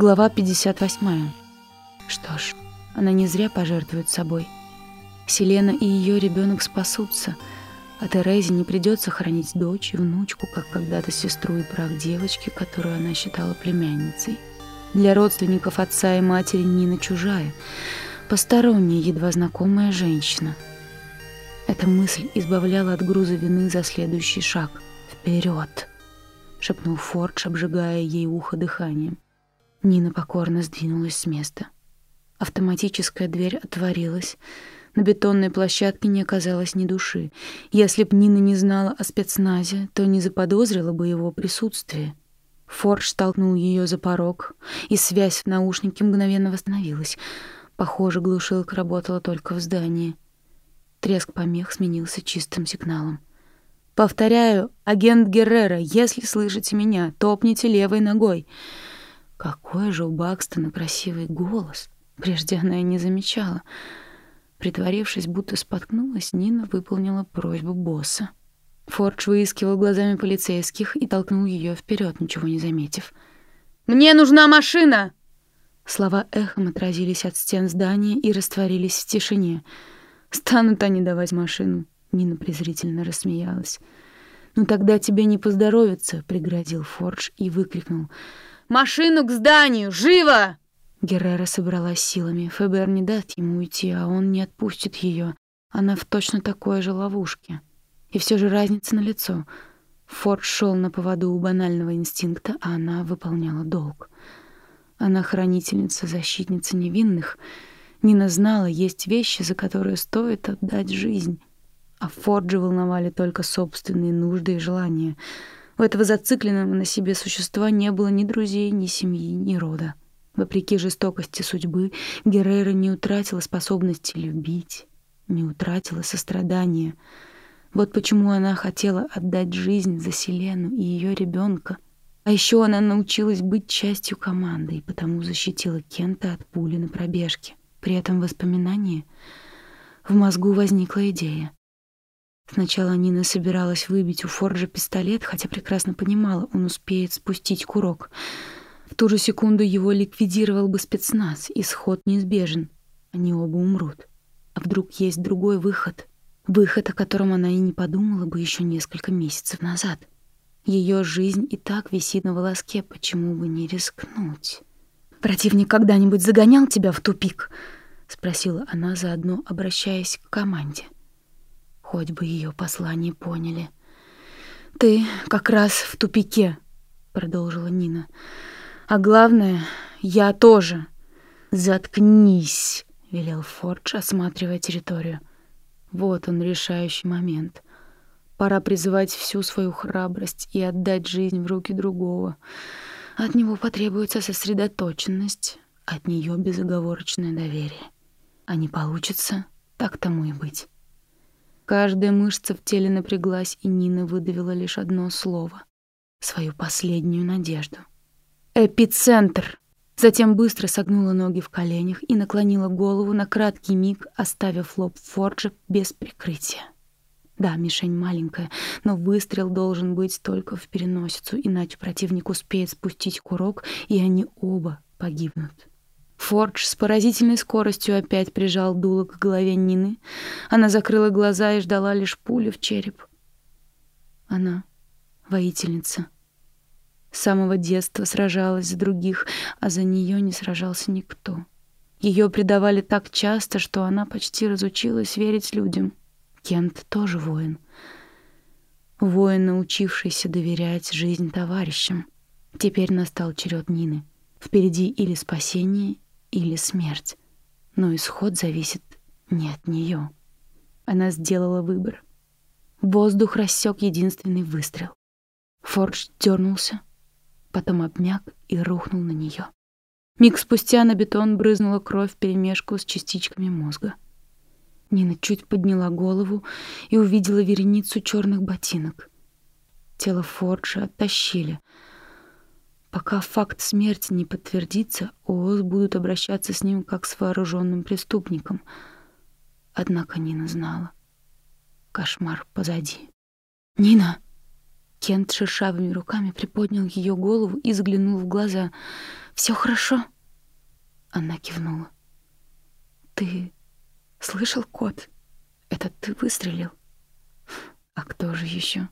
Глава 58. Что ж, она не зря пожертвует собой. Селена и ее ребенок спасутся, а Терезе не придется хранить дочь и внучку, как когда-то сестру и прах девочки, которую она считала племянницей. Для родственников отца и матери Нина чужая, посторонняя, едва знакомая женщина. Эта мысль избавляла от груза вины за следующий шаг. «Вперед!» — шепнул Фордж, обжигая ей ухо дыханием. Нина покорно сдвинулась с места. Автоматическая дверь отворилась. На бетонной площадке не оказалось ни души. Если б Нина не знала о спецназе, то не заподозрила бы его присутствие. Фордж столкнул ее за порог, и связь в наушнике мгновенно восстановилась. Похоже, глушилка работала только в здании. Треск помех сменился чистым сигналом. «Повторяю, агент Геррера, если слышите меня, топните левой ногой». Какой же у Бакстона красивый голос! Прежде она и не замечала. Притворившись, будто споткнулась, Нина выполнила просьбу босса. Фордж выискивал глазами полицейских и толкнул ее вперед, ничего не заметив. «Мне нужна машина!» Слова эхом отразились от стен здания и растворились в тишине. «Станут они давать машину!» Нина презрительно рассмеялась. «Ну тогда тебе не поздоровится!» — пригрозил Фордж и выкрикнул — Машину к зданию! Живо!» Геррера собралась силами. ФБР не даст ему уйти, а он не отпустит ее. Она в точно такой же ловушке. И все же разница на лицо. Форд шел на поводу у банального инстинкта, а она выполняла долг. Она хранительница, защитница невинных. Нина знала, есть вещи, за которые стоит отдать жизнь. А Форджи волновали только собственные нужды и желания — у этого зацикленного на себе существа не было ни друзей, ни семьи, ни рода. Вопреки жестокости судьбы, Геррера не утратила способности любить, не утратила сострадания. Вот почему она хотела отдать жизнь за Селену и ее ребенка. А еще она научилась быть частью команды и потому защитила Кента от пули на пробежке. При этом воспоминании в мозгу возникла идея. Сначала Нина собиралась выбить у Форджа пистолет, хотя прекрасно понимала, он успеет спустить курок. В ту же секунду его ликвидировал бы спецназ, исход неизбежен. Они оба умрут. А вдруг есть другой выход? Выход, о котором она и не подумала бы еще несколько месяцев назад. Ее жизнь и так висит на волоске, почему бы не рискнуть? «Противник когда-нибудь загонял тебя в тупик?» — спросила она, заодно обращаясь к команде. — Хоть бы ее послание поняли. «Ты как раз в тупике», — продолжила Нина. «А главное, я тоже». «Заткнись», — велел Фордж, осматривая территорию. Вот он, решающий момент. Пора призывать всю свою храбрость и отдать жизнь в руки другого. От него потребуется сосредоточенность, от нее безоговорочное доверие. А не получится, так тому и быть. Каждая мышца в теле напряглась, и Нина выдавила лишь одно слово — свою последнюю надежду. «Эпицентр!» Затем быстро согнула ноги в коленях и наклонила голову на краткий миг, оставив лоб Форджа без прикрытия. Да, мишень маленькая, но выстрел должен быть только в переносицу, иначе противник успеет спустить курок, и они оба погибнут. Фордж с поразительной скоростью опять прижал дуло к голове Нины. Она закрыла глаза и ждала лишь пули в череп. Она воительница. С самого детства сражалась за других, а за нее не сражался никто. Ее предавали так часто, что она почти разучилась верить людям. Кент тоже воин. Воин, научившийся доверять жизнь товарищам. Теперь настал черед Нины. Впереди или спасение, или смерть. Но исход зависит не от нее. Она сделала выбор. Воздух рассек единственный выстрел. Фордж дернулся, потом обмяк и рухнул на нее. Миг спустя на бетон брызнула кровь вперемешку с частичками мозга. Нина чуть подняла голову и увидела вереницу черных ботинок. Тело Форджа оттащили — Пока факт смерти не подтвердится, ООС будут обращаться с ним как с вооруженным преступником. Однако Нина знала. Кошмар позади. «Нина!» Кент шершавыми руками приподнял ее голову и заглянул в глаза. Все хорошо?» Она кивнула. «Ты слышал, кот? Это ты выстрелил?» «А кто же еще?»